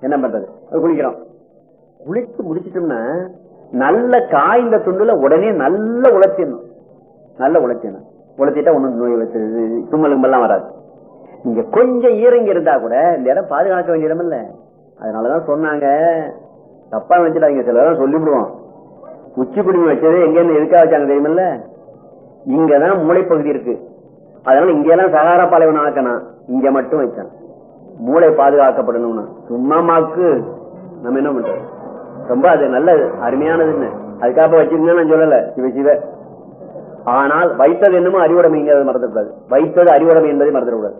என்ன பண்றது? குளிக்கிறோம். குளிச்சு முடிச்சிட்டோம்னா நல்ல காய்ந்த துண்டுல உடனே நல்ல உழைச்சிடணும் நல்ல உழைச்சிடணும் உழைச்சிட்டா ஒண்ணும் நோய் வச்சு தும்மலும்பெல்லாம் வராது. நீங்க கொஞ்சம் ஈரங்கி இருந்தா கூட இந்த இடம் பாதுகாக்க வேண்டிய இடம் இல்ல. அதனாலதான் சொன்னாங்க. தப்பா வச்சுட்டாங்க சில சொல்லிவிடுவோம். உச்சி குடுமி வச்சது எங்க எதுக்காக வச்சாங்க தெரியுமில்ல? இங்கதான் மூளைப்பகுதி இருக்கு. அதனால இங்கெல்லாம் சகார பாலைவனம் ஆக்கணும் இங்க மட்டும் வச்சான் மூளை பாதுகாக்கப்படணும்னு. சும்மா மாக்கு. நம்ம என்ன பண்றோம் ரொம்ப அது நல்லது அருமையானதுன்னு அதுக்காக வச்சிருந்தேன்னு நான் சொல்லல. சிவ சிவ. ஆனால் வைத்தது என்னமோ அறிவுடைமைங்கிறத மறந்துடக்கூடாது. வைத்தது அறிவுடைமை என்பதை மறந்துடக்கூடாது.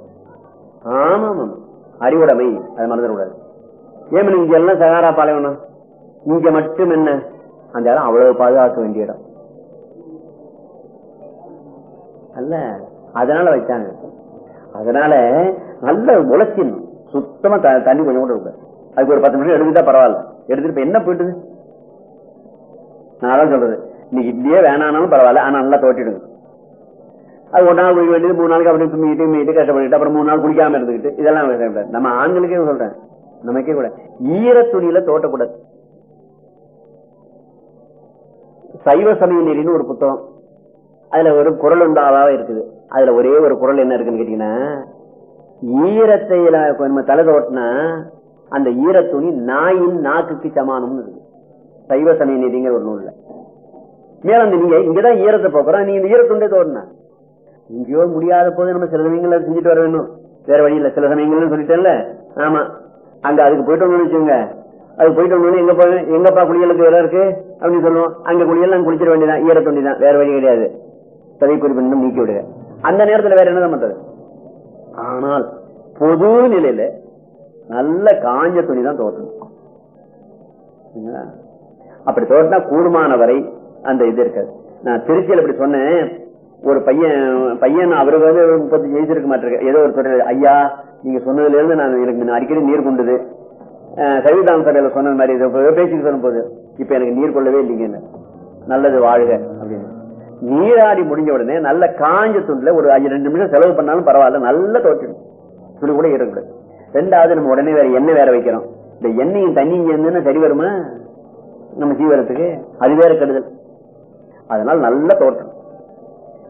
ஆமா ஆமா அறிவுடைமை அதை மறந்துடக்கூடாது. ஏமன் இங்க எல்லாம் சகாரா பாலைவனம்? இங்க மட்டும் என்ன? அந்த இடம் அவ்வளவு பாதுகாக்க வேண்டிய இடம். அல்ல அதனால வச்சாங்க அதனால நல்ல உழைச்சிடணும் சுத்தமா த- தண்ணி கொஞ்சம் கூட இருக்க. அதுக்கு ஒரு பத்து நிமிஷம் எடுத்துட்டா பரவாயில்ல. எடுத்துட்டு இப்ப என்ன போயிட்டுது? நான் அதான் சொல்றது. இன்னைக்கு இப்படியே வேணானாலும் பரவாயில்ல ஆனா நல்லா தோட்டிடுங்க. அது ஒரு நாள் குளிக்க வேண்டியது மூணு நாளைக்கு அப்படி தும்மிட்டு மீட்டு கஷ்டப்பட்டு அப்புறம் மூணு நாள் குளிக்காம இருந்துக்கிட்டு இதெல்லாம் நம்ம ஆண்களுக்கே சொல்றேன். நமக்கே கூட. ஈர துணியில தோட்டக்கூடாது. சைவ சமய நெறின்னு ஒரு புத்தகம். அதுல ஒரு குரல் உண்டாவாக இருக்குது. அதுல ஒரே ஒரு குரல் என்ன இருக்குன்னு கேட்டீங்கன்னா ஈரத்தை நம்ம தலை தோட்டினா அந்த ஈரத்துணி நாயின் நாக்குக்கு சமானம்னு இருக்கு. சைவ சமய நெறிங்கிற ஒரு நூல்ல. மேல அந்த நீங்க இங்கதான் ஈரத்தை போக்குறோம் நீங்க இந்த ஈரத்துண்டே தோட்டினா எங்கேயோ முடியாத போது நம்ம சில சமயங்கள்ல செஞ்சுட்டு வர வேணும். வேற வழி இல்ல சில சமயங்கள்னு சொல்லிட்டேன்ல. ஆமா அங்க அதுக்கு போயிட்டு வச்சுங்க வச்சுக்கோங்க. அது போயிட்டு வந்தோடனே எங்க போய் எங்கப்பா குளியலுக்கு இடம் இருக்கு? அப்படின்னு சொல்லுவோம். அங்க குளியல் நாங்க குளிச்சிட வேண்டியதான் ஈரத்துண்டி தான் வேற வழி கிடையாது. சதை குறிப்பிட்டு நீக்கி விடுங்க அந்த நேரத்துல வேற என்னதான் பண்றது? ஆனால் பொது நிலையில நல்ல காஞ்ச துணி தான் தோட்டணும் அப்படி தோட்டினா கூடுமான வரை அந்த இது இருக்காது. நான் திருச்சியில் அப்படி சொன்னேன். ஒரு பையன் பையன் அவருக்கு வந்து முப்பத்தி முப்பத்தஞ்சு வயசு ஏதோ ஒரு சொல்றது ஐயா நீங்க சொன்னதுல இருந்து நான் எனக்கு அடிக்கடி நீர் கொண்டுது. அஹ், சவிதான சபையில சொன்னது மாதிரி இது பேச்சுக்கு சொல்லும் போது இப்ப எனக்கு நீர் கொள்ளவே இல்லைங்கன்னு. நல்லது வாழ்க அப்படின்னு. நீராடி முடிஞ்ச உடனே நல்ல காஞ்ச துண்டுல ஒரு அஞ்சு ரெண்டு நிமிஷம் செலவு பண்ணாலும் பரவாயில்ல நல்ல தோற்றிடும் துணி கூட இருக்கக்கூடாது ரெண்டாவது நம்ம உடனே வேற எண்ணெய் வேற வைக்கிறோம். இந்த எண்ணெயும் தண்ணியும் சேர்ந்துன்னா சரி வருமா? நம்ம ஜீவரத்துக்கு. அது வேற கெடுதல். அதனால நல்ல தோட்டம்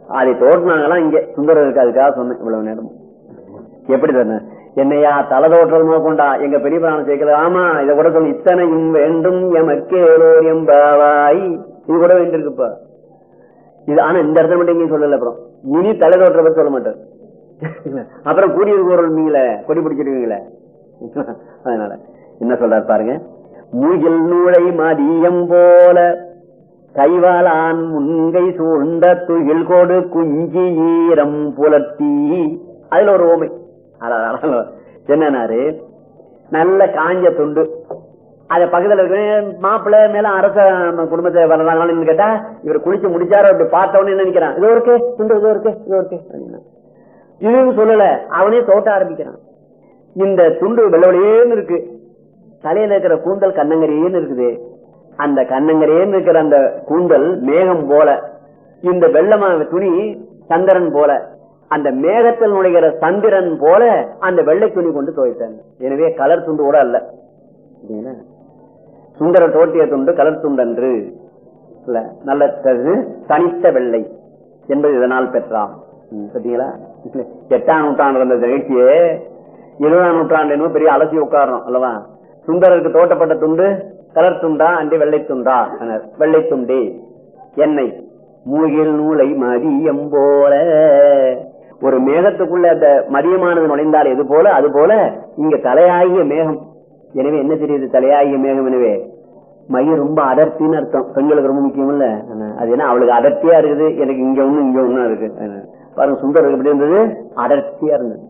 அதை தோட்டினாங்களாம் இங்க. சுந்தரம் இருக்கு அதுக்காக சொன்னேன் இவ்வளவு நேரம். எப்படி தானே என்னையா தலை தோற்றது கொண்டா எங்க பெரிய பிராணம் சேர்க்கல. ஆமா இதை கூட சொல்லு இத்தனையும் வேண்டும் எமக்கேலோர் எம்பாவாய். இது கூட வேண்டியிருக்குப்பா. இது ஆனா இந்த இடத்துல மட்டும் எங்கேயும் சொல்லல அப்புறம். இனி தலை தோற்ற சொல்ல மாட்டார். அப்புறம் கூடியது கூறல் நீங்களே கொடி பிடிச்சிருவீங்களே அதனால என்ன சொல்றாரு பாருங்க. மூகில் நூலை மதியம் போல கைவாளான் முன்கை சூழ்ந்த துகில் கோடு குஞ்சி ஈரம் புலத்தி. அதுல ஒரு ஓமை. என்னன்னாரு? நல்ல காஞ்ச துண்டு. அத பக்கத்துல இருக்க மாப்பிள்ளை மேல அரச குடும்பத்தை வரலாங்கன்னு கேட்டா இவர் குளிச்சு முடிச்சாரு அப்படி பார்த்தவொன்னு என்ன நினைக்கிறான்? இதோ இருக்கு துண்டு இதோ இருக்கு இதோ இருக்கு இதுன்னு சொல்லல அவனே தோட்ட ஆரம்பிக்கிறான். இந்த துண்டு வெள்ளவழியேன்னு இருக்கு. தலையில இருக்கிற கூந்தல் கண்ணங்கரேன்னு இருக்குது. அந்த கண்ணங்கரேன்னு இருக்கிற அந்த கூந்தல் மேகம் போல. இந்த வெள்ளமா துணி சந்திரன் போல. அந்த மேகத்தில் நுழைகிற சந்திரன் போல அந்த வெள்ளை துணி கொண்டு துவைத்தாங்க எனவே கலர் துண்டு கூட அல்ல. சுந்தர தோட்டிய துண்டு கலர் துண்டன்று. இல்ல நல்ல தனித்த வெள்ளை என்பது இதனால் பெற்றாம். ம், பார்த்தீங்களா எட்டாம் நூற்றாண்டு இருந்த நிகழ்ச்சியே. இருபதாம் நூற்றாண்டு என்னமோ பெரிய அலசி உட்காரணும் அல்லவா? சுந்தரருக்கு தோட்டப்பட்ட துண்டு கலர் துண்டா அன்றி வெள்ளை துண்டா? வெள்ளை துண்டே. எண்ணெய் மூகில் நூலை மதியம் போல. ஒரு மேகத்துக்குள்ள அந்த மதியமானது நுழைந்தால் எது போல? அது போல இங்க தலையாகிய மேகம். எனவே என்ன தெரியுது தலையாகிய மேகம் எனவே? மயிர் ரொம்ப அடர்த்தின்னு அர்த்தம். பெண்களுக்கு ரொம்ப முக்கியம் இல்ல அது ஏன்னா அவளுக்கு அடர்த்தியா இருக்குது. எனக்கு இங்க ஒண்ணு இங்க ஒண்ணு இருக்கு. பாருங்க சுந்தரம் எப்படி இருந்தது? அடர்த்தியா இருந்தது.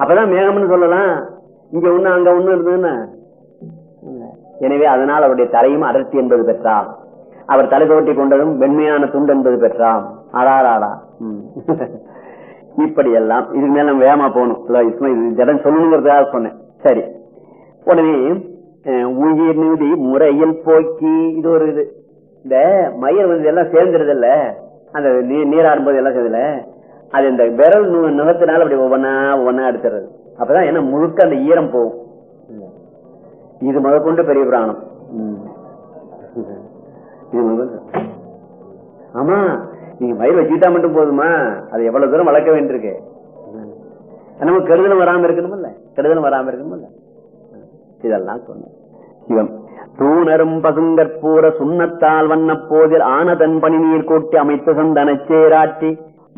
அப்பதான் மேகம்னு சொல்லலாம். இங்க ஒண்ணு அங்க ஒண்ணு இருந்ததுன்னு எனவே அதனால் அவருடைய தலையும் அடர்த்தி என்பது பெற்றார். அவர் தலை தோட்டி கொண்டதும் வெண்மையான துண்டு என்பது பெற்றாம் அடாராடா இப்படி எல்லாம் இதுக்கு மேல நம்ம வேகமா போகணும். இல்ல, இது ஜடம் சொல்லணுங்கிறதுக்காக சொன்னேன். சரி. உடனே உயிர் நிதி முறையில் போக்கி இது ஒரு இது. இந்த மயிர் வந்து எல்லாம் சேர்ந்துருது இல்ல அந்த நீராடும் நீராடும்போது எல்லாம் சேர்ந்துல அது இந்த விரல் நு- நுகத்தினால அப்படி ஒவ்வொன்னா ஒவ்வொன்னா எடுத்துறது அப்பதான் என்ன முழுக்க அந்த ஈரம் போகும். இது முதற்கொண்டு பெரிய புராணம். ம். இது ஆமா நீங்க மயில் வச்சுக்கிட்டா மட்டும் போதுமா? அது எவ்வளவு தூரம் வளர்க்க வேண்டியிருக்கு. நமக்கு கெடுதலும் வராம இருக்கணும்ல கெடுதலும் வராம இருக்கணும்ல இதெல்லாம் சொன்ன சிவம் தூணரும் பசுங்கற்பூர சுண்ணத்தால் வண்ண போதில் ஆனதன் பணி நீர் கூட்டி அமைத்து சந்தன சேராட்டி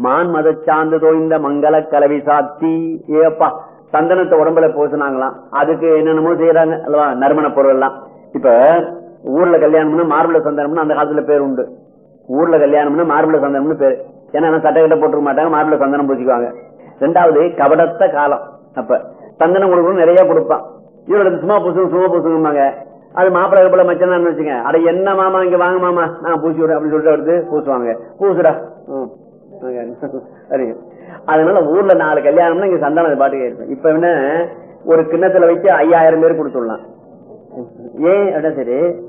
மான் மத சார்ந்து தோய்ந்த மங்கள கலவி சாத்தி ஏப்பா சந்தனத்தை உடம்புல பூசினாங்களாம். அதுக்கு என்னென்னமோ செய்யறாங்க அல்லவா நறுமண பொருள் எல்லாம் இப்ப ஊர்ல கல்யாணம்னா மார்பிள சந்தனம்னு அந்த காலத்துல பேர் உண்டு. ஊர்ல கல்யாணம்னா மார்பிள சந்தனம்னு பேர். ஏன்னா சட்டை கிட்ட போட்டுக்க மாட்டாங்க மார்பிள சந்தனம் பூசிக்குவாங்க. ரெண்டாவது கபடத்த காலம். அப்ப சந்தனம் கொடுக்கணும் நிறைய கொடுப்பான். இவரோட சும்மா பூசுங்க சும்மா பூசுங்கம்பாங்க அது மாப்பிள்ளை போல மச்சான் வச்சுங்க. அட என்ன மாமா இங்க வாங்க மாமா. நான் பூசி விடுறேன் அப்படின்னு சொல்லிட்டு எடுத்து பூசுவாங்க. பூசுடா. ம். அதனால ஊர்ல நாலு கல்யாணம்னா இங்க சந்தானம் பாட்டு இருக்கும். இப்ப என்ன ஒரு கிண்ணத்துல வச்சு ஐயாயிரம் பேர் கொடுத்துடலாம். ஏன்? அப்படின்னா சரி.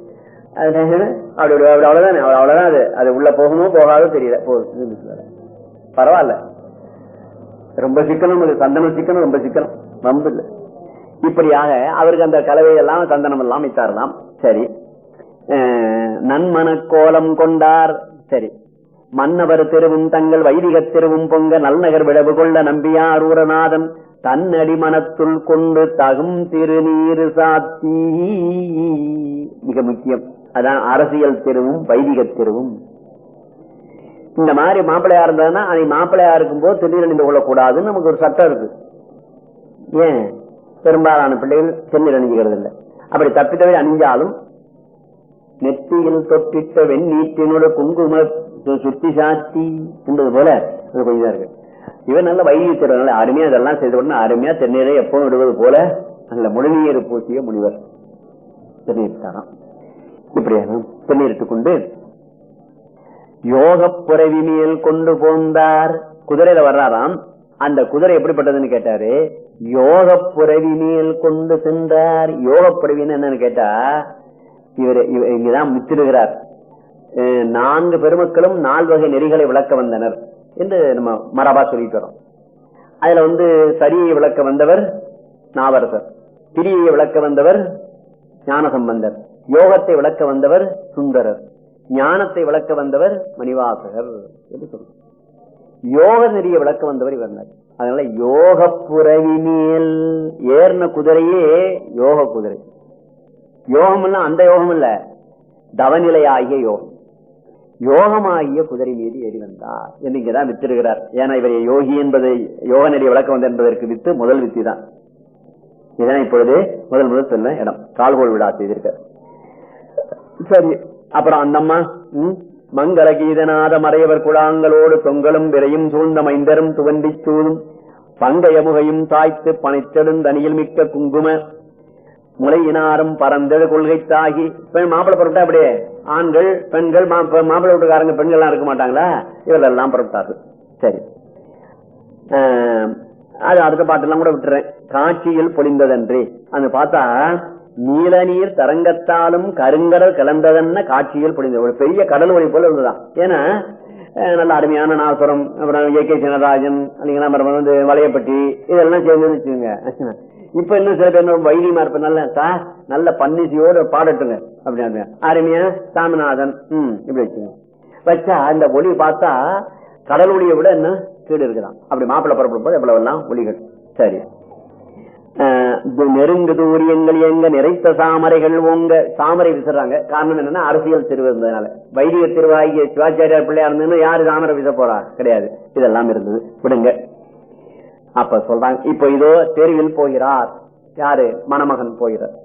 அது அப்படி அப்படி அவ்வளவுதானே. அவ்வளவு- அவ்வளவுதான் அது. அது உள்ள போகணும் போகாதோ தெரியல. போகுது பரவாயில்ல. ரொம்ப சிக்கனம் சந்தனம் சிக்கனம் ரொம்ப சிக்கனம் வம்பு இல்லை. இப்படியாக அவருக்கு அந்த கலவையெல்லாம் சந்தனம் எல்லாம் வைத்தாரலாம் சரி நன்மன கோலம் கொண்டார். சரி. மன்னவர் தெருவும் தங்கள் வைதிக தெருவும் பொங்க நல்நகர் விடவு கொள்ள நம்பியார் ஊரநாதன் தன்னடி மனத்துள் கொண்டு தகும் திருநீர் சாத்தி. மிக முக்கியம். அதான் அரசியல் தெருவும் வைதிக தெருவும். இந்த மாதிரி மாப்பிள்ளையா இருந்ததுன்னா அதை மாப்பிள்ளையா இருக்கும்போது திருநீர் அணிந்து கொள்ளக்கூடாதுன்னு நமக்கு ஒரு சட்டம் இருக்கு. ஏன்? பெரும்பாலான பிள்ளைகள் சென்னில் அணிஞ்சுகிறது இல்லை அப்படி தப்பித்தவை அணிஞ்சாலும் நெத்தியில் தொட்டிட்ட வெண்ணீட்டினோட குங்கும சுத்தி சாத்தி என்பது போல அது கொஞ்சம் இருக்கு. இவன் நல்ல வைத்தியத்திறனால அருமையா இதெல்லாம் செய்த உடனே அருமையா தென்னையிலே எப்பவும் விடுவது போல நல்ல முழுநீர் பூசிய முனிவர் தென்னீர் இப்படியா இப்படியாக கொண்டு யோக புறவி மேல் கொண்டு போந்தார். குதிரையில வர்றாராம். அந்த குதிரை எப்படிப்பட்டதுன்னு கேட்டாரு? யோக புறவி மேல் கொண்டு சென்றார். யோக புறவின்னு என்னன்னு கேட்டா இவர் இங்கதான் முத்திருகிறார் அஹ் நான்கு பெருமக்களும் நால்வகை நெறிகளை விளக்க வந்தனர் என்று நம்ம மரபா சொல்லிட்டு வரோம். அதுல வந்து சரியை விளக்க வந்தவர் நாவரசர் திரியை விளக்க வந்தவர் ஞானசம்பந்தர் யோகத்தை விளக்க வந்தவர் சுந்தரர் ஞானத்தை விளக்க வந்தவர் மணிவாசகர் என்று சொல்றார் யோக நெறிய விளக்க வந்தவர் இவர் அதனால யோக புறவி ஏறின குதிரையே யோக குதிரை. யோகம் அந்த யோகம் இல்ல தவநிலையாகிய யோகம். யோகமாகிய குதிரை மீது ஏறி வந்தார். என்று வித்திருக்கிறார். ஏன்னா இவர் யோகி என்பதை யோக நெறிய விளக்க வந்த என்பதற்கு வித்து முதல் வித்தி தான். இதனை இப்பொழுது முதல் முதல் சொன்ன இடம். கால்கோள் விழா செய்திருக்க சரி அப்புறம் அந்தம்மா ம், மங்கள கீதநாத மறையவர் குழாங்களோடு தொங்கலும் விரையும் சூழ்ந்த மைந்தரும் துவண்டி சூழும் பங்கைய முகையும் தாய்த்து பனைத்தெடும் தனியில் மிக்க குங்கும முளையினாரும் பறந்தது கொள்கை தாகி. பெண் மாப்பிள்ளை புறப்பட்டா அப்படியே ஆண்கள் பெண்கள் மா- மாப்பிள்ளை வீட்டுக்காரங்க பெண்கள் எல்லாம் இருக்க மாட்டாங்களா? இவர்கள் எல்லாம் புறப்பட்டார்கள் சரி. ஆஹ், அது அடுத்த பாட்டெல்லாம் கூட விட்டுறேன். காட்சியில் பொழிந்ததன்றி. அது பார்த்தா நீல நீர் தரங்கத்தாலும் கருங்கடல் கலந்ததன்ன காட்சியில் புரிந்தது ஒரு பெரிய கடல் ஒளி போல இருந்ததுதான் ஏன்னா நல்ல அருமையான நாசுரம் அப்புறம் ஏ கே சினராஜன் இல்லைங்கன்னா அப்புறம் வந்து வளையப்பட்டி இதெல்லாம் சேர்ந்து வச்சுக்கோங்க. இப்ப இன்னும் சில பேர் ரொம்ப இருப்ப நல்ல சார் நல்ல பன்னிசையோடு பாடட்டுங்க அப்படின்னு அருமையா சாமிநாதன் ம் இப்படி வச்சுங்க வச்சா அந்த ஒளி பார்த்தா கடல் ஒளியை விட என்ன கீடு இருக்குதான். அப்படி மாப்பிள்ள புறப்படும் போது எவ்வளவு எல்லாம் ஒளிகள். சரி. நெருங்குதூரியங்கள் நெருங்கு தூரியங்கள் எங்க நிறைத்த சாமரைகள் உங்க தாமரை விசுறாங்க. காரணம் என்னன்னா அரசியல் திருவு இருந்ததுனால. வைதிக திருவாகிய சிவாச்சாரியார் பிள்ளையா இருந்ததுன்னு யாரு தாமரை விச போறா? கிடையாது. இதெல்லாம் இருந்தது. விடுங்க. அப்ப சொல்றாங்க இப்ப இதோ தெருவில் போகிறார். யாரு? மணமகன் போகிறார்.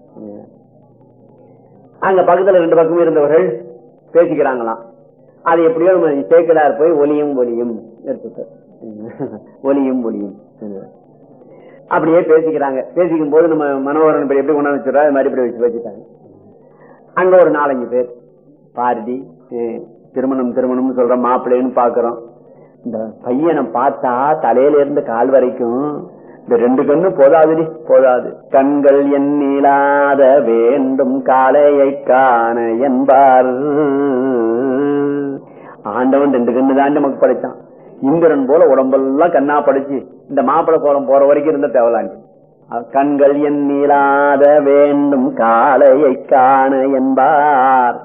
அங்க பக்கத்துல ரெண்டு பக்கமும் இருந்தவர்கள் பேசிக்கிறாங்களாம். அது எப்படியோ நம்ம சேக்கலார் போய் ஒலியும் ஒலியும் எடுத்துட்டார். ஒலியும் ஒலியும் அப்படியே பேசிக்கிறாங்க. பேசிக்கும் போது நம்ம மனோகரன் இப்படி எப்படி கொண்டாந்து வச்சுறா அது மாதிரி இப்படி வச்சு வச்சுட்டாங்க. அங்க ஒரு நாலஞ்சு பேர். பாரதி திருமணம் திருமணம் சொல்ற மாப்பிள்ளைன்னு பாக்குறோம். இந்த பையனை பார்த்தா தலையில இருந்து கால் வரைக்கும் இந்த ரெண்டு கண்ணு போதாதுடி போதாது. கண்கள் எண்ணிலாத வேண்டும் காலையை காண என்பார். ஆண்டவன் ரெண்டு கண்ணு தான் நமக்கு படைச்சான் இந்திரன் போல உடம்பெல்லாம் கண்ணா படைச்சு. இந்த மாப்பிளை கோலம் போற வரைக்கும் இருந்த தேவலாண்டி. கண்கள் எண்ணிலாத வேண்டும் காலையை காண என்பார்.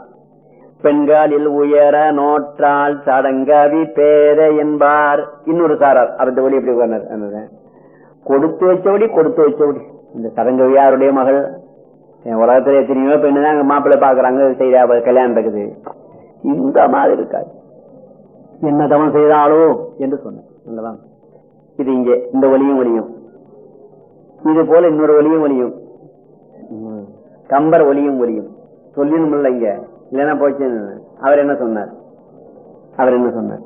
பெண்களில் உயர நோற்றால் சடங்கவி பேர என்பார். இன்னொரு சாரார் அந்த வழி எப்படி கொடுத்து வச்சபடி கொடுத்து வச்சபடி. இந்த சடங்கவியாருடைய மகள் என் உலகத்துல எத்தனையோ பெண்ணு தான் மாப்பிள்ளை பாக்குறாங்க செய்தா கல்யாணம் இருக்குது இந்த மாதிரி இருக்காது. என்ன தவம் செய்தாலோ என்று சொன்னேன் இது இங்கே இந்த ஒலியும் ஒலியும் இது போல இன்னொரு ஒலியும் ஒலியும் கம்பர் ஒலியும் ஒலியும் சொல்லணும் இல்லை இங்க. இல்லைன்னா போச்சு. அவர் என்ன சொன்னார்? அவர் என்ன சொன்னார்?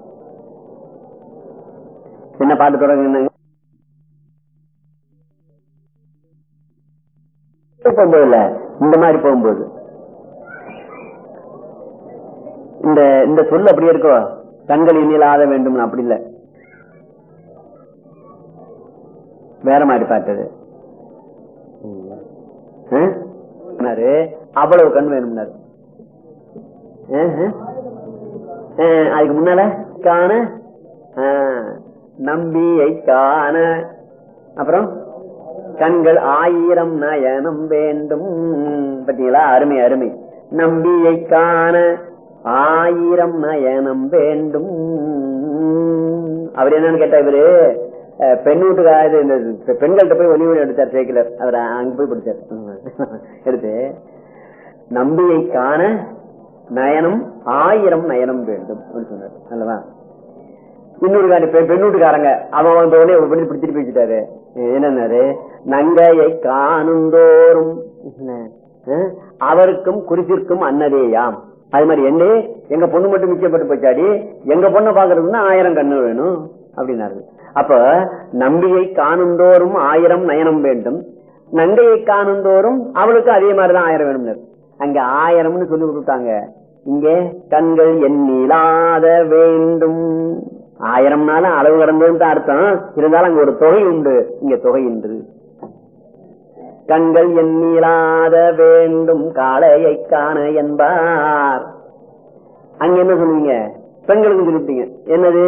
என்ன பாட்டு தொடங்க போகும்போது இல்ல. இந்த மாதிரி போகும்போது. இந்த இந்த சொல் அப்படி இருக்கோ? கண்கள் இனிலாத வேண்டும். அப்படி இல்ல. வேற மாதிரி பார்த்தது. அவ்வளவு கண் வேணும்னாரு. அதுக்கு முன்னால காண. நம்பியை காண. அப்புறம் கண்கள் ஆயிரம் நயனம் வேண்டும். பார்த்தீங்களா? அருமை அருமை. நம்பியை காண ஆயிரம் நயனம் வேண்டும். அவர் என்னன்னு கேட்டா இவரு? பெண் வீட்டுக்காக இந்த பெண்கள்கிட்ட போய் ஒளி எடுத்தார் சேர்க்கலர் அவர் அங்க போய் பிடிச்சார். எடுத்து நம்பியை காண நயனம் ஆயிரம் நயனம் வேண்டும். சொன்னார். அல்லவா? இன்னொரு காரி பெண் வீட்டுக்காரங்க அவன் வந்த உடனே பண்ணி பிடிச்சிட்டு பேசிட்டாரு என்னன்னாரு? நங்கையை காணுந்தோறும் அவருக்கும் குறிப்பிற்கும் அன்னதேயாம். அது மாதிரி என்ன எங்க பொண்ணு மட்டும் மிச்சப்பட்டு போச்சாடி எங்க பொண்ணை பாக்குறதுன்னா ஆயிரம் கண்ணு வேணும். அப்படின்னாரு. அப்ப நம்பியை காணுந்தோறும் ஆயிரம் நயனம் வேண்டும். நங்கையை காணுந்தோறும் அவளுக்கு அதே மாதிரிதான் ஆயிரம் வேணும் அங்க ஆயிரம்னு சொல்லி கொடுத்தாங்க. இங்க கண்கள் எண்ணிலாத வேண்டும். ஆயிரம்னால அளவு கடந்ததுன்னு அர்த்தம். இருந்தாலும் அங்க ஒரு தொகை உண்டு. இங்க தொகை உண்டு கண்கள் எண்ணிலாத வேண்டும். காளையை காண என்பார். அங்க என்ன சொல்லுவீங்க? பெண்களுக்கு சொல்லிட்டீங்க என்னது?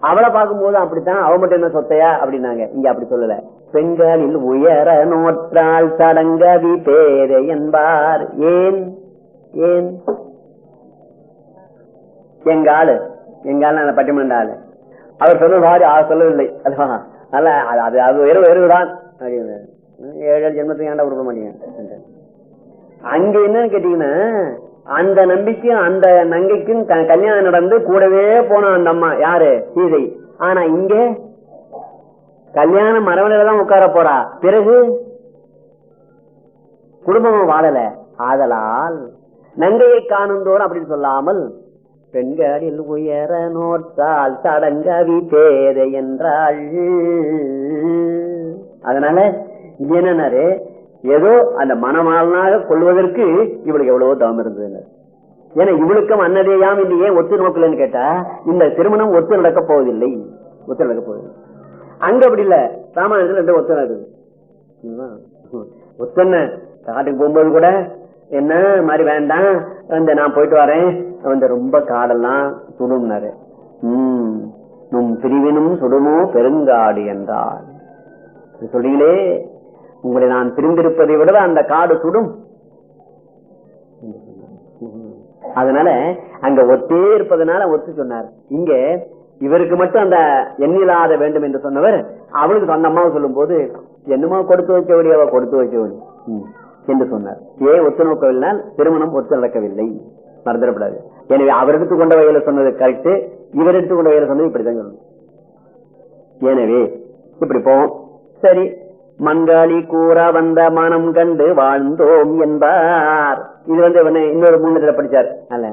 அவளை பார்க்கும்போது அப்படித்தான் அவ மட்டும் என்ன சொத்தையா? அப்படின்னாங்க. இங்க அப்படி சொல்லல. பெண்களில் உயர நோற்றால் சடங்கவி பேரை என்பார். ஏன்? ஏன்? எங்க ஆளு? எங்க ஆளு அந்த பட்டிமன்ற ஆளு. அவர் சொன்ன மாதிரி அவர் சொல்லவில்லை. அல்லவா? அல்ல அது அது வெறும் வெறுதான் ஏழு ஏழு ஜென்மத்துக்கு ஏண்டா கொடுக்க மாட்டீங்க? அங்க என்னன்னு கேட்டீங்கன்னா அந்த நம்பிக்கையும் அந்த நங்கைக்கும் கல்யாணம் நடந்து கூடவே போன அந்த அம்மா. யாரு? சீதை. ஆனா இங்க கல்யாணம் மரவணையில தான் உட்கார போறா. பிறகு குடும்பமும் வாழல. ஆதலால் நங்கையை காணுந்தோறும் அப்படின்னு சொல்லாமல் பெண்களில் உயர நோற்றால் சடங்கவி பேதை என்றாள். அதனால என்னன்னாரு? ஏதோ அந்த மனமாளனாக கொள்வதற்கு இவளுக்கு எவ்வளவோ தவம் இருந்தது. ஏன்னா இவளுக்கும் அன்னதேயாம் இது ஏன் ஒத்து நோக்கலன்னு கேட்டா இந்த திருமணம் ஒத்து நடக்க போவதில்லை. ஒத்து நடக்க போவதில்லை. அங்க அப்படி இல்ல. ராமாயணத்துல ரெண்டு ஒத்து நடக்குது. ஒத்தன்ன காட்டுக்கு போகும்போது கூட என்ன மாதிரி வேண்டாம். அந்த நான் போயிட்டு வரேன். வந்து ரொம்ப காடெல்லாம் சுடும்னாரு உம் நும் பிரிவினும் சுடுமோ பெருங்காடு என்றார். சொல்றீங்களே? உங்களை நான் பிரிந்திருப்பதை விட அந்த காடு சுடும். அதனால அங்க ஒத்தே இருப்பதனால ஒத்து சொன்னார். இங்க இவருக்கு மட்டும் அந்த எண்ணிலாத வேண்டும் என்று சொன்னவர் அவளுக்கு அந்த அம்மாவை சொல்லும் போது என்னமோ கொடுத்து வைக்கவில்லை அவ கொடுத்து வைக்கவில்லை என்று சொன்னார். ஏன் ஒத்து நோக்கவில்லை திருமணம் ஒத்து நடக்கவில்லை. மறந்துடப்படாது. எனவே அவர் எடுத்துக்கொண்ட வகையில சொன்னது கரெக்ட் இவர் எடுத்துக்கொண்ட வகையில சொன்னது இப்படிதான் சொல்லணும். எனவே இப்படி போவோம். சரி மங்காளி கூற வந்த மனம் கண்டு வாழ்ந்தோம் என்பார். இது வந்து இன்னொரு மூணு படிச்சார். அல்ல.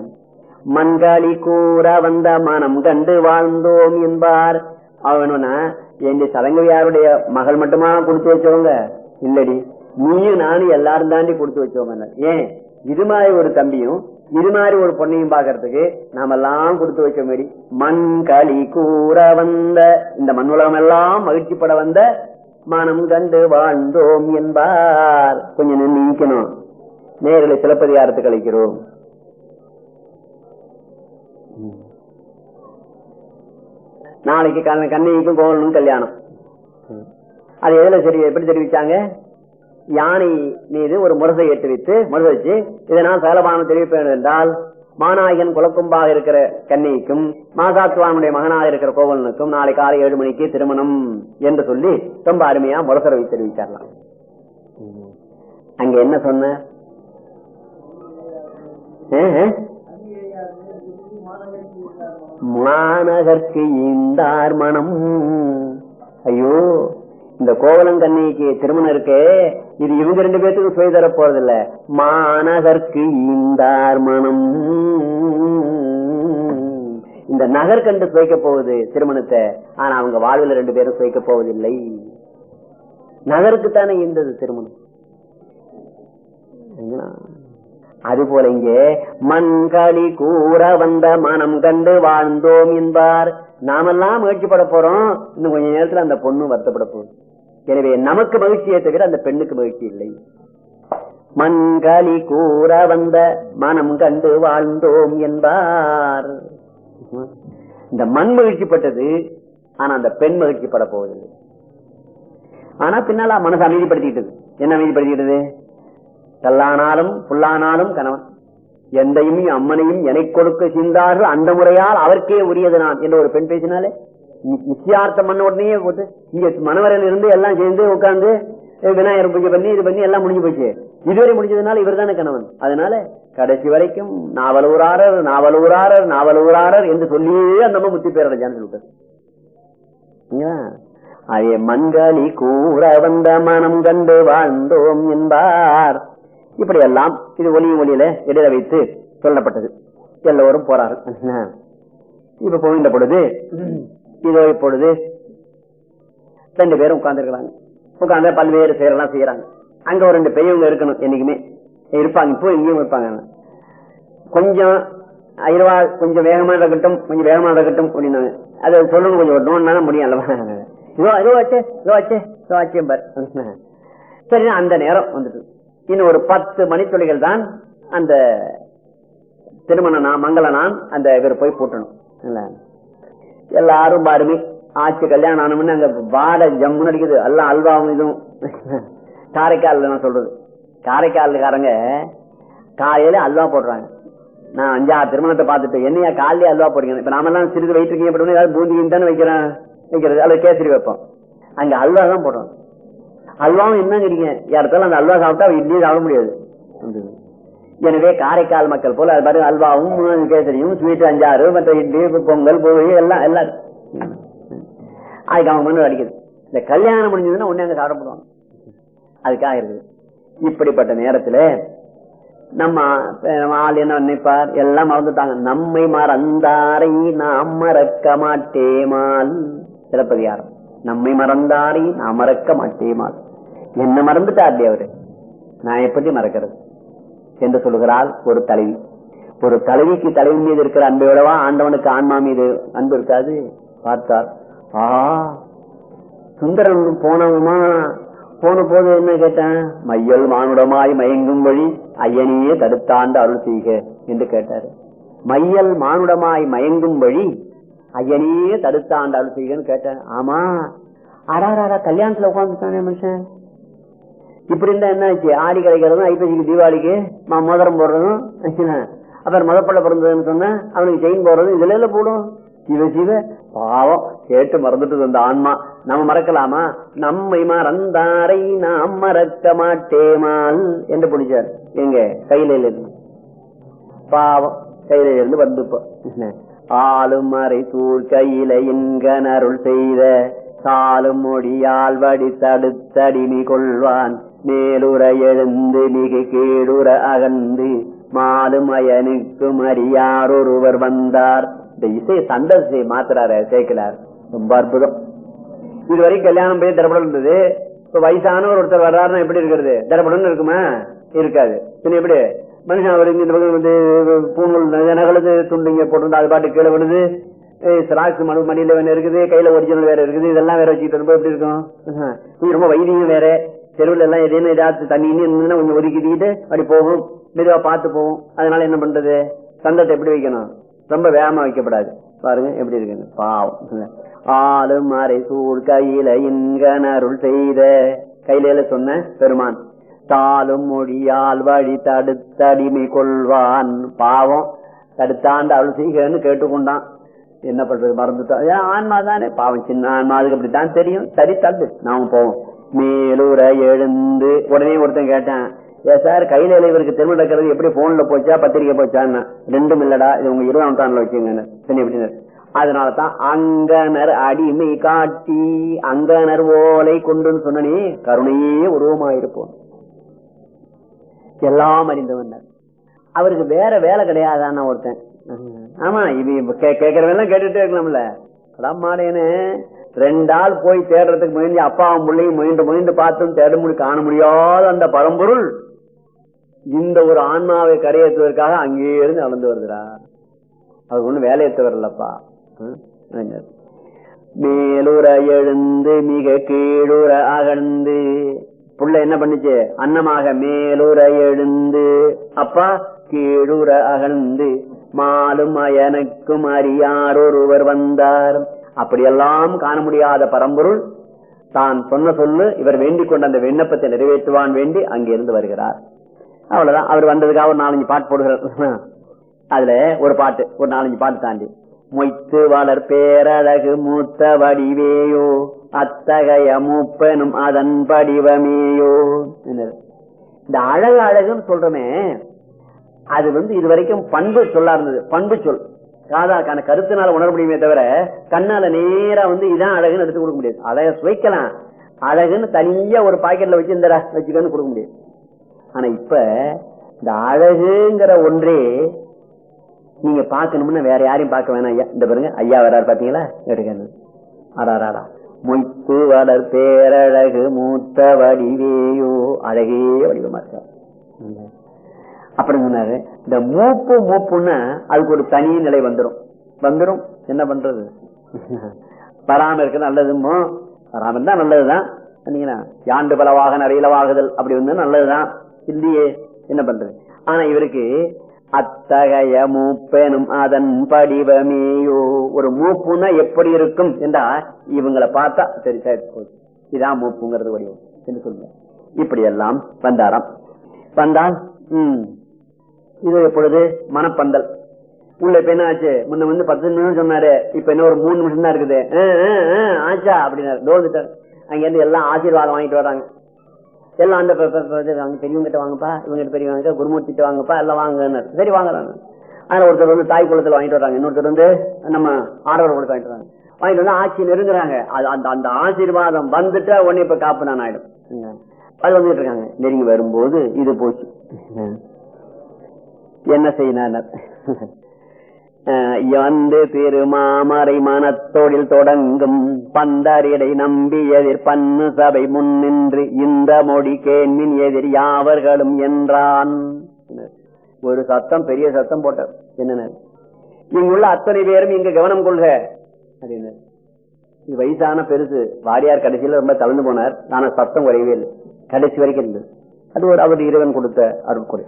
மண்காளி கூற வந்த மனம் கண்டு வாழ்ந்தோம் என்பார். அவனா என் சதங்கவியாருடைய மகள் மட்டுமா கொடுத்து வச்சவங்க? இல்லடி. நீயும் நானும் எல்லாரும் தாண்டி கொடுத்து வச்சவங்க ஏன்? இது மாதிரி ஒரு தம்பியும் இது மாதிரி ஒரு பொண்ணையும் பாக்குறதுக்கு நாம எல்லாம் கொடுத்து வச்ச மாதிரி மண் களி கூற வந்த இந்த மண் உலகம் எல்லாம் மகிழ்ச்சிப்பட வந்த மனம் கண்டு வாழ்ந்தோம் என்பார். கொஞ்சம் நின்று நீக்கணும். நேர்களை சிலப்பதிகாரத்துக்கு அழைக்கிறோம் நாளைக்கு கண்ணைக்கும் கோவலனும் கல்யாணம். அது எதுல சரி எப்படி தெரிவிச்சாங்க? யானை மீது ஒரு முரசை ஏற்றி வைத்து முரசை வச்சு இதனால் சகலபானம் தெரிவிப்பேன் வேண்டும் என்றால் மாநாயகன் குலக்கும்பாக இருக்கிற கன்னிக்கும் மாசாத்துவானுடைய மகனாக இருக்கிற கோவலனுக்கும் நாளை காலை ஏழு மணிக்கு திருமணம் என்று சொல்லி ரொம்ப அருமையா முரசரவை வைத்து தெரிவிச்சாரலாம் அங்க என்ன சொன்ன? மாநகர்க்கு ஈந்தார் மனம். ஐயோ. இந்த கோவலன் கண்ணிக்கு திருமணம் இருக்கே இது இவங்க ரெண்டு பேர்த்துக்கு சுய தர போறது இல்ல மாநகர்க்கு ஈந்தார் மனம் இந்த நகர் கண்டு சுவைக்க போகுது திருமணத்தை ஆனா அவங்க வாழ்வில் ரெண்டு பேரும் சுவைக்க போவதில்லை. நகருக்கு தானே இருந்தது திருமணம். அது போல இங்கே மண்களி கூற வந்த மனம் கண்டு வாழ்ந்தோம் என்பார். நாமெல்லாம் முயற்சிப்பட போறோம். இன்னும் கொஞ்ச நேரத்துல அந்த பொண்ணு வருத்தப்பட போகுது. எனவே நமக்கு மகிழ்ச்சியை தவிர அந்த பெண்ணுக்கு மகிழ்ச்சி இல்லை. மண்களி கூற வந்த மனம் கண்டு வாழ்ந்தோம் என்பார். இந்த மண் மகிழ்ச்சிப்பட்டது ஆனா அந்த பெண் மகிழ்ச்சிப்பட போவதில்லை. ஆனா பின்னால மனசு அமைதிப்படுத்திக்கிட்டது. என்ன அமைதிப்படுத்திக்கிட்டது? கல்லானாலும் புல்லானாலும் கணவன். எந்தையும் அம்மனையும் எனை கொடுக்க சிந்தார்கள் அந்த முறையால் அவருக்கே உரியது நான். என்று ஒரு பெண் பேசினாலே நிச்சயார்த்தம் பண்ண உடனே போட்டு இங்க மணவரையில இருந்து எல்லாம் சேர்ந்து உட்காந்து விநாயகர் பூஜை பண்ணி இது பண்ணி எல்லாம் முடிஞ்சு போச்சு. இதுவரை முடிஞ்சதுனால இவர் தானே கணவன். அதனால கடைசி வரைக்கும் நாவலூராரர் நாவலூராரர் நாவலூராரர் என்று சொல்லியே அந்த முத்தி பேரடைஞ்சான்னு சொல்லிட்டார். அதே மண்களி கூற வந்த மனம் கண்டு வாழ்ந்தோம் என்பார். இப்படி எல்லாம் இது ஒளியும் ஒளியில இடையில வைத்து சொல்லப்பட்டது. எல்லோரும் போறாரு இப்ப போகின்ற பொழுது இதோ இப்பொழுது ரெண்டு பேரும் உட்கார்ந்துருக்கிறாங்க உட்காந்து பல்வேறு செயலெல்லாம் செய்யறாங்க. அங்க ஒரு ரெண்டு பெரியவங்க இருக்கணும் என்னைக்குமே. இருப்பாங்க. இப்போ இங்கேயும் இருப்பாங்க. கொஞ்சம் ஐரவா கொஞ்சம் வேகமா இருக்கட்டும் கொஞ்சம் வேகமா இருக்கட்டும் அப்படின்னாங்க. அதை சொல்லணும் கொஞ்சம் நோன்னா முடியும் அல்லவா? இதோ இதோ வச்சே இதோ வச்சே இதோ ஆச்சே பார் சரி அந்த நேரம் வந்துட்டு. இன்னும் ஒரு பத்து மணித்துளிகள் தான் அந்த திருமண நான் மங்கள நான் அந்த இவர் போய் கூட்டணும் எல்லாரும் பாருமே ஆட்சி கல்யாணம் ஆனோம்னு அங்க பாட ஜம்முன்னு அடிக்குது. எல்லாம் அல்வாவும் இதுவும். காரைக்கால் நான் சொல்றது. காரைக்கால்காரங்க காலையில அல்வா போடுறாங்க. நான் அஞ்சாறு திருமணத்தை பார்த்துட்டு என்னையா காலையில அல்வா போடுங்க இப்ப நாம எல்லாம் சிறிது வயிற்றுக்கீங்க அப்படின்னு ஏதாவது பூந்தியும் தானே வைக்கிறேன் வைக்கிறது. அல்லது கேசரி வைப்போம். அங்க அல்வா தான் போடுறோம். அல்வாவும் என்ன கிடைங்க யாருக்காலும் அந்த அல்வா சாப்பிட்டா இட்லியும் சாப்பிட முடியாது. எனவே காரைக்கால் மக்கள் போல அது பாருங்க அல்வாவும் கேசரியும் ஸ்வீட் அஞ்சாறு மற்ற இட்லி பொங்கல் பூரி எல்லாம் எல்லாம். அதுக்கு அவங்க மண்ணு அடிக்குது. இந்த கல்யாணம் முடிஞ்சதுன்னா உடனே அங்க சாப்பிடப்படுவாங்க. அதுக்காக இருக்குது. இப்படிப்பட்ட நேரத்துல நம்ம ஆள் என்ன நினைப்பார்? எல்லாம் மறந்துட்டாங்க. நம்மை மறந்தாரை நாம் மறக்க மாட்டேமால். சிலப்பதிகாரம். நம்மை மறந்தாரை நாம் மறக்க மாட்டேமால். என்ன மறந்துட்டார் அவரு? நான் எப்படி மறக்கிறது. என்று சொல்லுகிறாள் ஒரு தலைவி. ஒரு தலைவிக்கு தலைவி மீது இருக்கிற அன்பையோடவா ஆண்டவனுக்கு ஆன்மா மீது அன்பு இருக்காது? பார்த்தார். ஆ சுந்தரன் போனவமா? போன போது என்ன கேட்டேன்? மையல் மானுடமாய் மயங்கும் வழி ஐயனையே தடுத்தாண்டு அருள் செய்க என்று கேட்டாரு. மையல் மானுடமாய் மயங்கும் வழி ஐயனையே தடுத்தாண்டு அருள் செய்கன்னு கேட்டேன் ஆமா. அடாரா கல்யாணத்துல உட்காந்துட்டானே மனுஷன்? இப்படி இருந்தா என்ன ஆச்சு ஆடி கிடைக்கிறதும் ஐப்பசிக்கு தீபாவளிக்கு மோதிரம் போடுறதும் அப்புறம் மதப்பள்ள பிறந்ததுன்னு சொன்னேன் அவனுக்கு செயின் போடுறதும் இதுல எல்லாம் போடும். சிவ சிவ. பாவம் கேட்டு மறந்துட்டு அந்த ஆன்மா. நம்ம மறக்கலாமா? நம்மை மறந்தாரை நாம் மறக்க மாட்டேமால் என்று பிடிச்சார் எங்க? கையில இருந்து. பாவம் கையில இருந்து வந்து ஆளும் மறை தூள் கையில இன்கனருள் செய்த சாலும் மொழியால் வடி தடுத்தடிமை கொள்வான். மேலுற எழுந்து மிகு கீழுற அகந்து மாலுமயனுக்கும் அறியார் ஒருவர் வந்தார். இந்த இசை சண்டை மாத்துறாரு சேர்க்கிறார் ரொம்ப அற்புதம். இதுவரைக்கும் கல்யாணம் போய் தரப்படம் இருந்தது. இப்ப வயசானவர் ஒருத்தர் வர்றாருன்னா எப்படி இருக்கிறது? தரப்படம் இருக்குமா? இருக்காது. பின்ன எப்படி? மனுஷன் அவர் இந்த பக்கம் வந்து பூணூல் நகலது துண்டுங்க போட்டு அது பாட்டு கீழே விழுது. சிராக்கு மனு மணியில வேற இருக்குது கையில ஒரிஜினல் வேற இருக்குது இதெல்லாம் வேற வச்சுக்கிட்டு ரொம்ப எப்படி இருக்கும்? ரொம்ப வைத்தியம் வேற. தெருவில் எல்லாம் எதையும் ஏதாச்சும் தண்ணி இருந்ததுன்னா கொஞ்சம் ஒதுக்கிட்டு அப்படி போகும். மெதுவா பார்த்து போகும். அதனால என்ன பண்றது? சந்தத்தை எப்படி வைக்கணும்? ரொம்ப வேகமா வைக்கப்படாது. பாருங்க எப்படி இருக்கு பாவம். ஆளும் அரை சூழ் கையில இன்கனருள் செய்த கையில சொன்ன பெருமான். தாளும் மொழியால் வழி தடுத்தடிமை கொள்வான். பாவம். தடுத்தாண்டு அருள் செய்கன்னு கேட்டுக்கொண்டான். என்ன பண்றது? மறந்துட்டோம். ஆன்மா தானே பாவம். சின்ன ஆன்மா அதுக்கு அப்படித்தான் தெரியும். சரி தள்ளு நாம போவோம். மேலூர எழுந்து உடனே ஒருத்தன் கேட்டான் ஏ சார் கையில இவருக்கு தெருவில் இருக்கிறது எப்படி போன்ல போச்சா பத்திரிக்கை போச்சான்னு? ரெண்டும் இல்லடா இது உங்க இருபதாம் நூற்றாண்டுல வச்சுங்க அதனாலதான் அங்கனர் அடிமை காட்டி அங்கனர் ஓலை கொண்டுன்னு சொன்னனே கருணையே உருவமாயிருப்போம். எல்லாம் அறிந்தவன் அவருக்கு வேற வேலை கிடையாதான ஒருத்தன். ஆமா இது கேட்கறவெல்லாம் கேட்டுட்டே இருக்கலாம்ல. அதான் ரெண்டாள் போய் தேடுறதுக்கு முயன்று அப்பாவும் பிள்ளையும் முயன்று முயன்று பார்த்தும் தேட முடி காண முடியாத அந்த பரம்பொருள். இந்த ஒரு ஆன்மாவை கரையேற்றுவதற்காக அங்கே இருந்து நடந்து வருகிறார் அது ஒண்ணு வேலையேற்றவர்லப்பா மேலுற எழுந்து மிக கீழுற அகழ்ந்து. புள்ள என்ன பண்ணுச்சு? அன்னமாக மேலுற எழுந்து. அப்பா கீழுற அகழ்ந்து. மாலும் அயனுக்கும் அறியார் ஒருவர் வந்தார். அப்படியெல்லாம் காண முடியாத பரம்பொருள். தான் சொன்ன சொல்லு இவர் வேண்டிக் கொண்ட அந்த விண்ணப்பத்தை நிறைவேற்றுவான் வேண்டி அங்கிருந்து வருகிறார். அவ்வளவுதான். அவர் வந்ததுக்காக ஒரு நாலஞ்சு பாட்டு போடுகிறார். அதுல ஒரு பாட்டு ஒரு நாலஞ்சு பாட்டு தாண்டி. மொய்த்து வளர் பேரழகு மூத்த வடிவேயோ அத்தகைய மூப்பனும் அதன் படிவமேயோ. இந்த அழகு அழகுன்னு சொல்றமே அது வந்து இதுவரைக்கும் பண்பு சொல்லா இருந்தது. பண்பு சொல். காதாக்கான கருத்துனால உணர முடியுமே தவிர கண்ணால நேரா வந்து இதான் அழகுன்னு எடுத்து கொடுக்க முடியாது. அழக சுவைக்கலாம். அழகுன்னு தனியா ஒரு பாக்கெட்ல வச்சு இந்த வச்சுக்கன்னு கொடுக்க முடியாது. ஆனா இப்ப இந்த அழகுங்கிற ஒன்றே நீங்க பாக்கணும்னா வேற யாரையும் பார்க்க வேணாம் ஐயா. இந்த பாருங்க ஐயா வராரு பாத்தீங்களா? எடுக்கணும். அடாராடா மொய்த்து வளர் பேரழகு மூத்த வடிவேயோ அழகே வடிவமா இருக்கார். அப்படி சொன்னாரு. இந்த மூப்பு மூப்புன்னா அதுக்கு ஒரு தனி நிலை வந்துடும் வந்துடும் என்ன பண்றது? வராம இருக்க நல்லதுமோ வராம இருந்தா நல்லதுதான். யாண்டு பலவாக நடையிலவாகுதல் அப்படி வந்து நல்லதுதான். இல்லையே. என்ன பண்றது? ஆனா இவருக்கு அத்தகைய மூப்பெனும் அதன் படிவமேயோ. ஒரு மூப்புன்னா எப்படி இருக்கும் என்றா இவங்களை பார்த்தா சரி சரி போச்சு இதான் மூப்புங்கிறது வடிவம் என்று சொல்லுங்க. இப்படி எல்லாம் வந்தாராம். வந்தால் உம் இது எப்பொழுது மனப்பந்தல். உள்ள இப்ப என்ன ஆச்சு? முன்ன வந்து பத்து நிமிஷம் சொன்னாரு. இப்ப என்ன ஒரு மூணு நிமிஷம் தான் இருக்குது ஆச்சா? அப்படின்னாரு. தோல்விட்டார் அங்க இருந்து எல்லாம் ஆசீர்வாதம் வாங்கிட்டு வர்றாங்க எல்லாம் அந்த பெரியவங்க கிட்ட வாங்கப்பா இவங்க பெரியவங்க குருமூர்த்திட்ட வாங்கப்பா எல்லாம் வாங்கினார் சரி வாங்குறாங்க. அதனால ஒருத்தர் வந்து தாய் குளத்துல வாங்கிட்டு வர்றாங்க. இன்னொருத்தர் வந்து நம்ம ஆடவர் கொடுத்து வாங்கிட்டு வராங்க வாங்கிட்டு வந்து ஆட்சி நெருங்குறாங்க. அது அந்த அந்த ஆசீர்வாதம் வந்துட்டா உடனே இப்ப காப்பு நான் ஆயிடும். அது வந்துட்டு இருக்காங்க. நெருங்கி வரும்போது இது போச்சு. என்ன செய்யினார் வந்து திருமாமறை மனத்தொழில் தொடங்கும் பந்தரிடை நம்பி எதிர் பன்னு சபை முன்னின்று இந்த மொழி கேண்மின் எதிர் யாவர்களும் என்றான். ஒரு சத்தம் பெரிய சத்தம் போட்டார். என்ன இங்குள்ள அத்தனை பேரும் இங்கு கவனம் கொள்க அப்படின்னு. இது வயசான பெருசு. வாரியார் கடைசியில ரொம்ப தளர்ந்து போனார். ஆனா சத்தம் குறையவே இல்லை. கடைசி வரைக்கும் இருந்தது. அது ஒரு அவர் இறைவன் கொடுத்த அருட்குறை.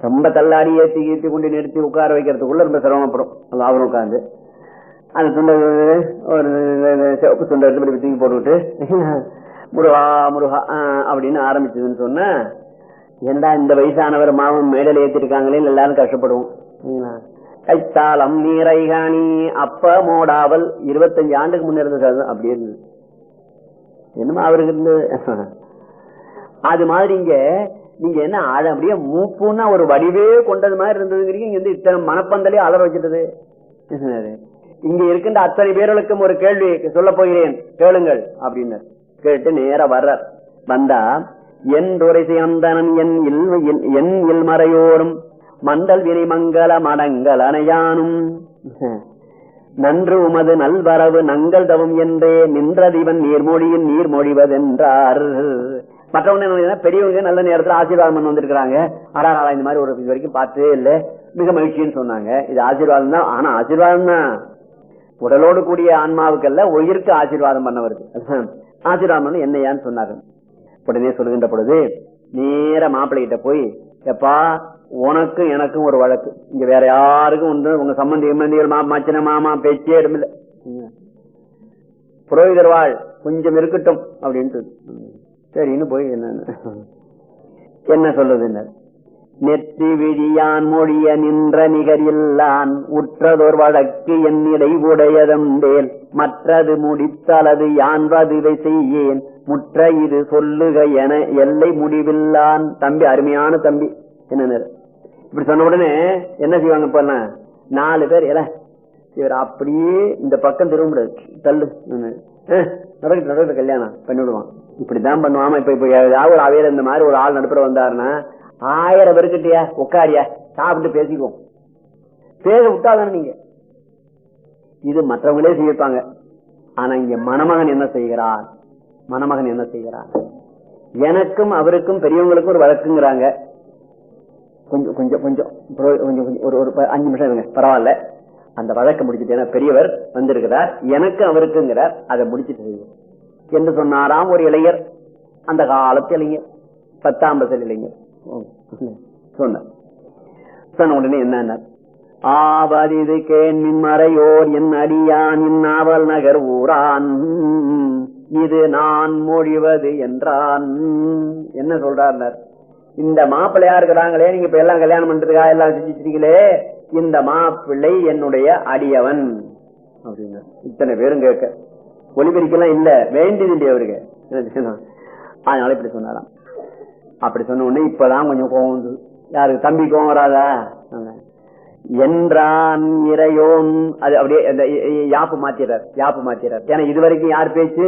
ரொம்ப தள்ளாடி ஏற்றி ஏற்றி கொண்டு நிறுத்தி உட்கார வைக்கிறதுக்குள்ள ரொம்ப சிரமப்படும். அவரும் உட்காந்து அந்த துண்டை ஒரு சிவப்பு துண்டை எடுத்து தூக்கி போட்டுவிட்டு முருகா முருகா அப்படின்னு ஆரம்பிச்சதுன்னு சொன்ன ஏண்டா இந்த வயசானவர் மாவன் மேடல் ஏற்றிருக்காங்களே எல்லாரும் கஷ்டப்படுவோம். கைத்தாளம் நீரைகாணி அப்ப மோடாவல் இருபத்தஞ்சு ஆண்டுக்கு முன்னிருந்த இருந்தது அப்படி இருந்தது. என்னமா அவருக்கு இருந்தது? அது மாதிரி இங்க நீங்க என்ன ஆழ அப்படியே மூப்புன்னா ஒரு வடிவே கொண்டது மாதிரி இருந்ததுங்கிறீங்க இங்க வந்து இத்தனை மனப்பந்தலே அலற வச்சிட்டது. இங்க இருக்கின்ற அத்தனை பேர்களுக்கும் ஒரு கேள்வி சொல்ல போகிறேன். கேளுங்கள் அப்படின்னு கேட்டு நேர வர்றார். வந்தா என் துரைசை அந்தனன் என் இல் என் இல்மறையோரும் மண்டல் வினை மங்கள மடங்கள் அணையானும். நன்று உமது நல்வரவு நங்கள் தவம் என்றே நின்றதிவன் நீர்மொழியின் நீர்மொழிவதென்றார். மற்றவங்க பெரியவங்க நல்ல நேரத்தில் ஆசீர்வாதம் பண்ண வந்திருக்கிறாங்க. ஆடா இந்த மாதிரி ஒரு இது வரைக்கும் பார்த்தே இல்லை. மிக மகிழ்ச்சின்னு சொன்னாங்க. இது ஆசீர்வாதம் தான். ஆனா ஆசீர்வாதம் தான். உடலோடு கூடிய ஆன்மாவுக்கல்ல உயிருக்கு ஆசீர்வாதம் பண்ண வருது. ஆசீர்வாதம் என்னையான்னு சொன்னாரு உடனே சொல்லுகின்ற பொழுது நேர மாப்பிள்ளை கிட்ட போய் எப்பா உனக்கும் எனக்கும் ஒரு வழக்கு. இங்க வேற யாருக்கும் ஒன்று உங்க சம்பந்தி எம்மந்திகள் மாமா மாமா பேச்சே இடமில்லை புரோகிதர் வாழ் கொஞ்சம் இருக்கட்டும் அப்படின்ட்டு சரின்னு போய் என்ன என்ன சொல்லுது நெற்றி விழியான் மொழிய நின்ற நிகரில்லான் உற்றதோர் வழக்கு என்னிடை உடையதந்தேல் மற்றது முடித்தலது இதை செய்யேன். முற்ற இது சொல்லுக என எல்லை முடிவில்லான். தம்பி அருமையான தம்பி. என்ன இப்படி சொன்ன உடனே என்ன செய்வாங்க இப்ப நாலு பேர் எல இவர் அப்படியே இந்த பக்கம் திரும்ப முடியாது தள்ளு நடக்கட்டு நடக்கட்டு கல்யாணம். பண்ணிவிடுவான். இப்படிதான் பண்ணுவாம? இப்ப இப்ப ஏதாவது ஒரு அவையில இந்த மாதிரி ஒரு ஆள் நடுப்புற வந்தாருன்னா ஆயிரம் பேருக்கிட்டயா உட்காரியா? சாப்பிட்டு பேசிக்குவோம். பேச விட்டாதானே நீங்க? இது மற்றவங்களே செய்யப்பாங்க ஆனா இங்க மணமகன் என்ன செய்கிறான்? மணமகன் என்ன செய்கிறான்? எனக்கும் அவருக்கும் பெரியவங்களுக்கும் ஒரு வழக்குங்கிறாங்க. கொஞ்சம் கொஞ்சம் கொஞ்சம் கொஞ்சம் கொஞ்சம் ஒரு ஒரு அஞ்சு நிமிஷம் இருங்க. பரவாயில்ல. அந்த வழக்கை முடிச்சுட்டு பெரியவர் வந்திருக்கிறார். எனக்கு அவருக்குங்கிறார். அதை முடிச்சுட்டு என்று சொன்னாராம் ஒரு இளைஞர். அந்த காலத்து இளைஞர். பத்தாம் பசல் இளைஞர். சொன்ன சொன்ன உடனே என்ன ஆவதிது கேண்மின் மறையோர் என் அடியான் இந்நாவல் நகர் ஊரான். இது நான் மொழிவது என்றான். என்ன சொல்றார் இந்த மாப்பிள்ளையா இருக்கிறாங்களே நீங்க இப்ப எல்லாம் கல்யாணம் பண்றதுக்கா எல்லாம் செஞ்சுட்டீங்களே இந்த மாப்பிள்ளை என்னுடைய அடியவன். அப்படின்னு இத்தனை பேரும் கேட்க ஒலிபெருக்கெல்லாம் இல்ல. வேண்டியது இல்லையா அவருக்கு. அதனால இப்படி சொன்னாராம். அப்படி சொன்ன உடனே இப்பதான் கொஞ்சம் கோவம் வந்து யாருக்கு தம்பி கோவம் வராதா? என்றான் இறையோன். அது அப்படியே யாப்பு மாத்திரார் யாப்பு மாத்திரார் ஏன்னா இது வரைக்கும் யார் பேச்சு?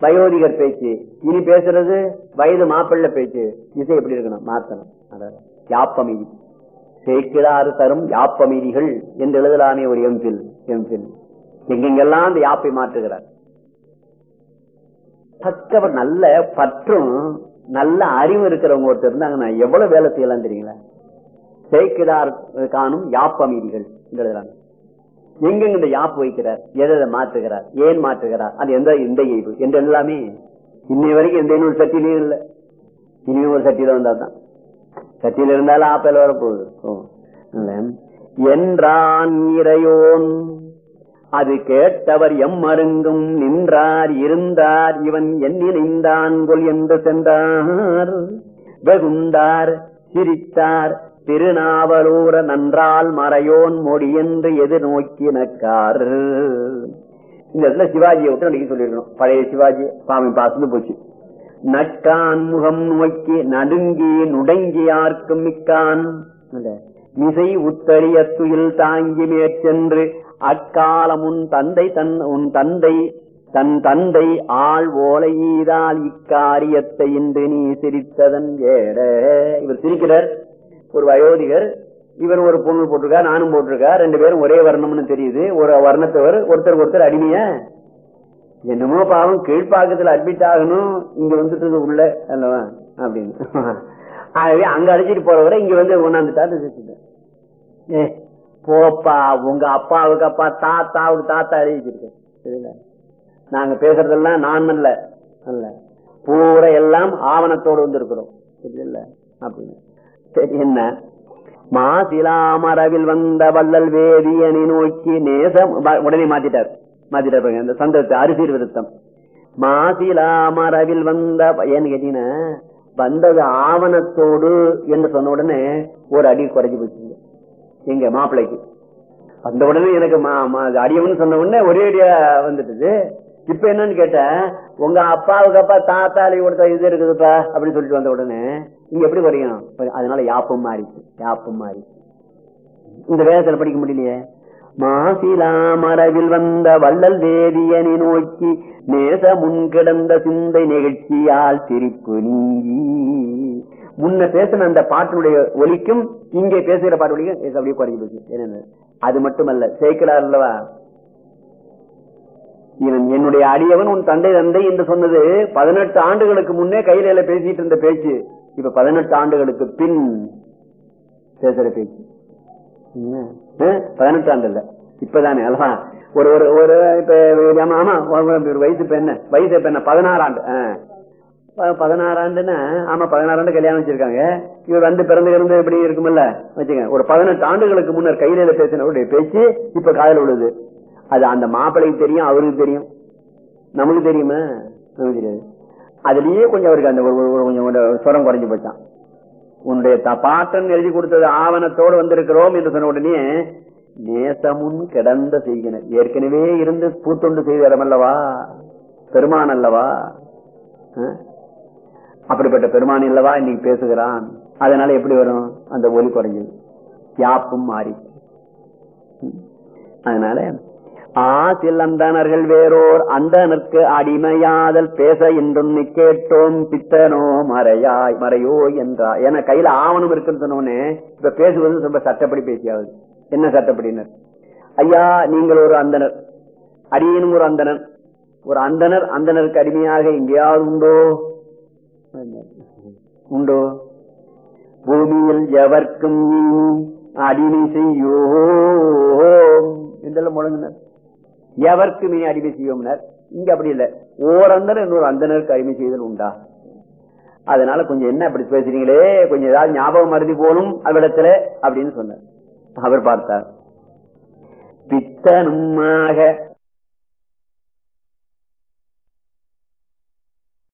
வயோதிகர் பேச்சு. இனி பேசுறது வயது மாப்பிள்ள பேச்சு. இசை எப்படி இருக்கணும்? மாத்தணும். அதாவது யாப்பமீதி. சேக்கிடாறு தரும் யாப்பமீதிகள் என்று எழுதலாமே ஒரு எம்பில் எம்பில் எங்கெங்கெல்லாம் அந்த யாப்பை மாற்றுகிறார். பக்கவர் நல்ல பற்றும் நல்ல அறிவு இருக்கிறவங்க ஒருத்தர் இருந்தாங்க நான் எவ்வளவு வேலை செய்யலாம் தெரியுங்களா? சேக்கிடார் காணும் யாப்பமீதிகள் என்று எழுதுறாங்க. எங்கெங்க இந்த யாப்பு வைக்கிறார்? எதை மாற்றுகிறார்? ஏன் மாற்றுகிறார்? அது எந்த இந்த இயல்பு என்று எல்லாமே இன்னை வரைக்கும் எந்த இன்னொரு சட்டிலையும் இல்லை. இனிமே ஒரு சட்டியில வந்தாதான். சட்டியில இருந்தாலும் ஆப்பல் வரப்போகுது. என்றான் இறையோன். அது கேட்டவர் எம் மருங்கும் நின்றார் இருந்தார். இவன் எண்ணினைந்தான் கொல் என்று சென்றார். வெகுண்டார் சிரித்தார். திருநாவலூர நன்றால் மறையோன் மொழி என்று எதிர்நோக்கினக்கார் இந்த இடத்துல சிவாஜியை விட்டு நடிக்க சொல்லிருக்கணும் பழைய சிவாஜி சாமி பாசந்து போச்சு. நட்டான் முகம் நோக்கி நடுங்கி நுடங்கி யார்க்கும் மிக்கான். மிசை உத்தரிய துயில் தாங்கி மேற்சென்று அக்காலம் உன் தந்தை தன் உன் தந்தை தன் தந்தை ஆள் ஓலையீதால் இக்காரியத்தை இன்று நீ சிரித்ததன் ஏட இவர் சிரிக்கிறார். ஒரு வயோதிகர் இவர் ஒரு பொண்ணு போட்டிருக்கா நானும் போட்டிருக்கா ரெண்டு பேரும் ஒரே வர்ணம்னு தெரியுது. ஒரு வர்ணத்தவர் ஒருத்தர் ஒருத்தர் அடிமைய? என்னமோ பாவம் கீழ்ப்பாக்கத்துல அட்மிட் ஆகணும் இங்க வந்துட்டு உள்ள அல்லவா? அப்படின்னு. ஆகவே அங்க அழைச்சிட்டு போறவரை இங்க வந்து ஒன்னாந்துட்டாரு ஏ போப்பா உங்க அப்பாவுக்கு அப்பா தாத்தாவுக்கு தாத்தா எழுதிச்சிருக்கு நாங்க பேசுறதெல்லாம் நான் அல்ல அல்ல. பூரா எல்லாம் ஆவணத்தோடு வந்திருக்கிறோம். இல்ல அப்படின்னு. சரி என்ன? மாசிலாமரவில் வந்த வள்ளல் வேதியனை நோக்கி நேசம் உடனே மாத்திட்டார். மாத்திட்டார் இந்த சந்தத்தை அரிசீர் விருத்தம் மாசிலாமரவில் வந்த ஏன்னு கேட்டீங்கன்னா வந்தது ஆவணத்தோடு என்று சொன்ன உடனே ஒரு அடி குறைஞ்சு போச்சு எங்க மாப்பிள்ளைக்கு அந்த உடனே எனக்கு அடியவன் சொன்ன உடனே ஒரே அடியா வந்துட்டுது. இப்ப என்னன்னு கேட்ட உங்க அப்பாவுக்கு அப்பா தாத்தாலி கொடுத்த இது இருக்குதுப்பா அப்படின்னு சொல்லிட்டு வந்த உடனே நீங்க எப்படி குறையணும் அதனால யாப்பம் மாறிச்சு யாப்பம் மாறிச்சு. இந்த வேதத்துல படிக்க முடியலையே? மாசிலா மரவில் வந்த வள்ளல் வேதியனை நோக்கி நேச முன் கிடந்த சிந்தை நிகழ்ச்சியால் சிரிப்பு நீங்கி முன்ன பேசின அந்த பாட்டினுடைய ஒலிக்கும் இங்கே பேசுகிற பாட்டு ஒலிக்கும் அப்படியே குறைஞ்சு போச்சு. என்னன்னு அது மட்டுமல்ல சேர்க்கிறார் அல்லவா? இவன் என்னுடைய அடியவன் உன் தந்தை தந்தை என்று சொன்னது பதினெட்டு ஆண்டுகளுக்கு முன்னே கையில பேசிட்டு இருந்த பேச்சு. இப்ப பதினெட்டு ஆண்டுகளுக்கு பின் பேசுற பேச்சு. பதினெட்டு ஆண்டு இல்ல இப்பதானே அல்லவா? ஒரு ஒரு ஒரு இப்ப ஆமா வயசு இப்ப என்ன? வயசு இப்ப என்ன? பதினாறு ஆண்டு பதினாறாண்டுன்னா ஆமா பதினாறாண்டு கல்யாணம் வச்சிருக்காங்க. இவர் வந்து பிறந்து இருந்து எப்படி இருக்குமில்ல? வச்சுங்க ஒரு பதினெட்டு ஆண்டுகளுக்கு முன்னர் கையில பேசினவருடைய பேச்சு இப்ப காதல் விழுது. அது அந்த மாப்பிள்ளைக்கு தெரியும் அவருக்கு தெரியும். நமக்கு தெரியுமா? நமக்கு தெரியாது. அதுலயே கொஞ்சம் அவருக்கு அந்த கொஞ்சம் சுரம் குறைஞ்சு போச்சான் உன்னுடைய த- பாட்டன் எழுதி கொடுத்தது ஆவணத்தோடு வந்திருக்கிறோம் என்று சொன்ன உடனே நேசமுன் கிடந்த செய்கினர் ஏற்கனவே இருந்து பூத்தொண்டு செய்த இடம் அல்லவா பெருமான் அல்லவா? அப்படிப்பட்ட பெருமான் இல்லவா? இன்னைக்கு பேசுகிறான். அதனால எப்படி வரும்? அந்த ஒலி குறைஞ்சது யாப்பும் மாறி. அதனால ஆசில் அந்தணர்கள் வேறோர் அந்தனருக்கு அடிமையாதல் பேச என்றும் கேட்டோம் பித்தனோ மறையாய் மறையோ என்றா. ஏன்னா கையில ஆவணம் இருக்குன்னு சொன்னோடனே இப்ப பேசுவது ரொம்ப சட்டப்படி பேசியாவது. என்ன சட்டப்படினர்? ஐயா நீங்கள் ஒரு அந்தனர். அடியனும் ஒரு அந்தனர். ஒரு அந்தனர் அந்தனருக்கு அடிமையாக எங்கேயாவது உண்டோ? உண்டோ? பூமியில் எவர்க்கும் அடிமை செய்யோ என்றெல்லாம் முழங்கினர். எவர்க்கு நீ அடிமை செய்யோம்னர். இங்க அப்படி இல்லை. ஓரந்தனர் இன்னொரு அந்தனருக்கு அடிமை செய்தல் உண்டா? அதனால கொஞ்சம் என்ன அப்படி பேசுறீங்களே? கொஞ்சம் ஏதாவது ஞாபகம் மருதி போலும் அவ்விடத்துல அப்படின்னு சொன்னார். அவர் பார்த்தார். பித்தனுமாக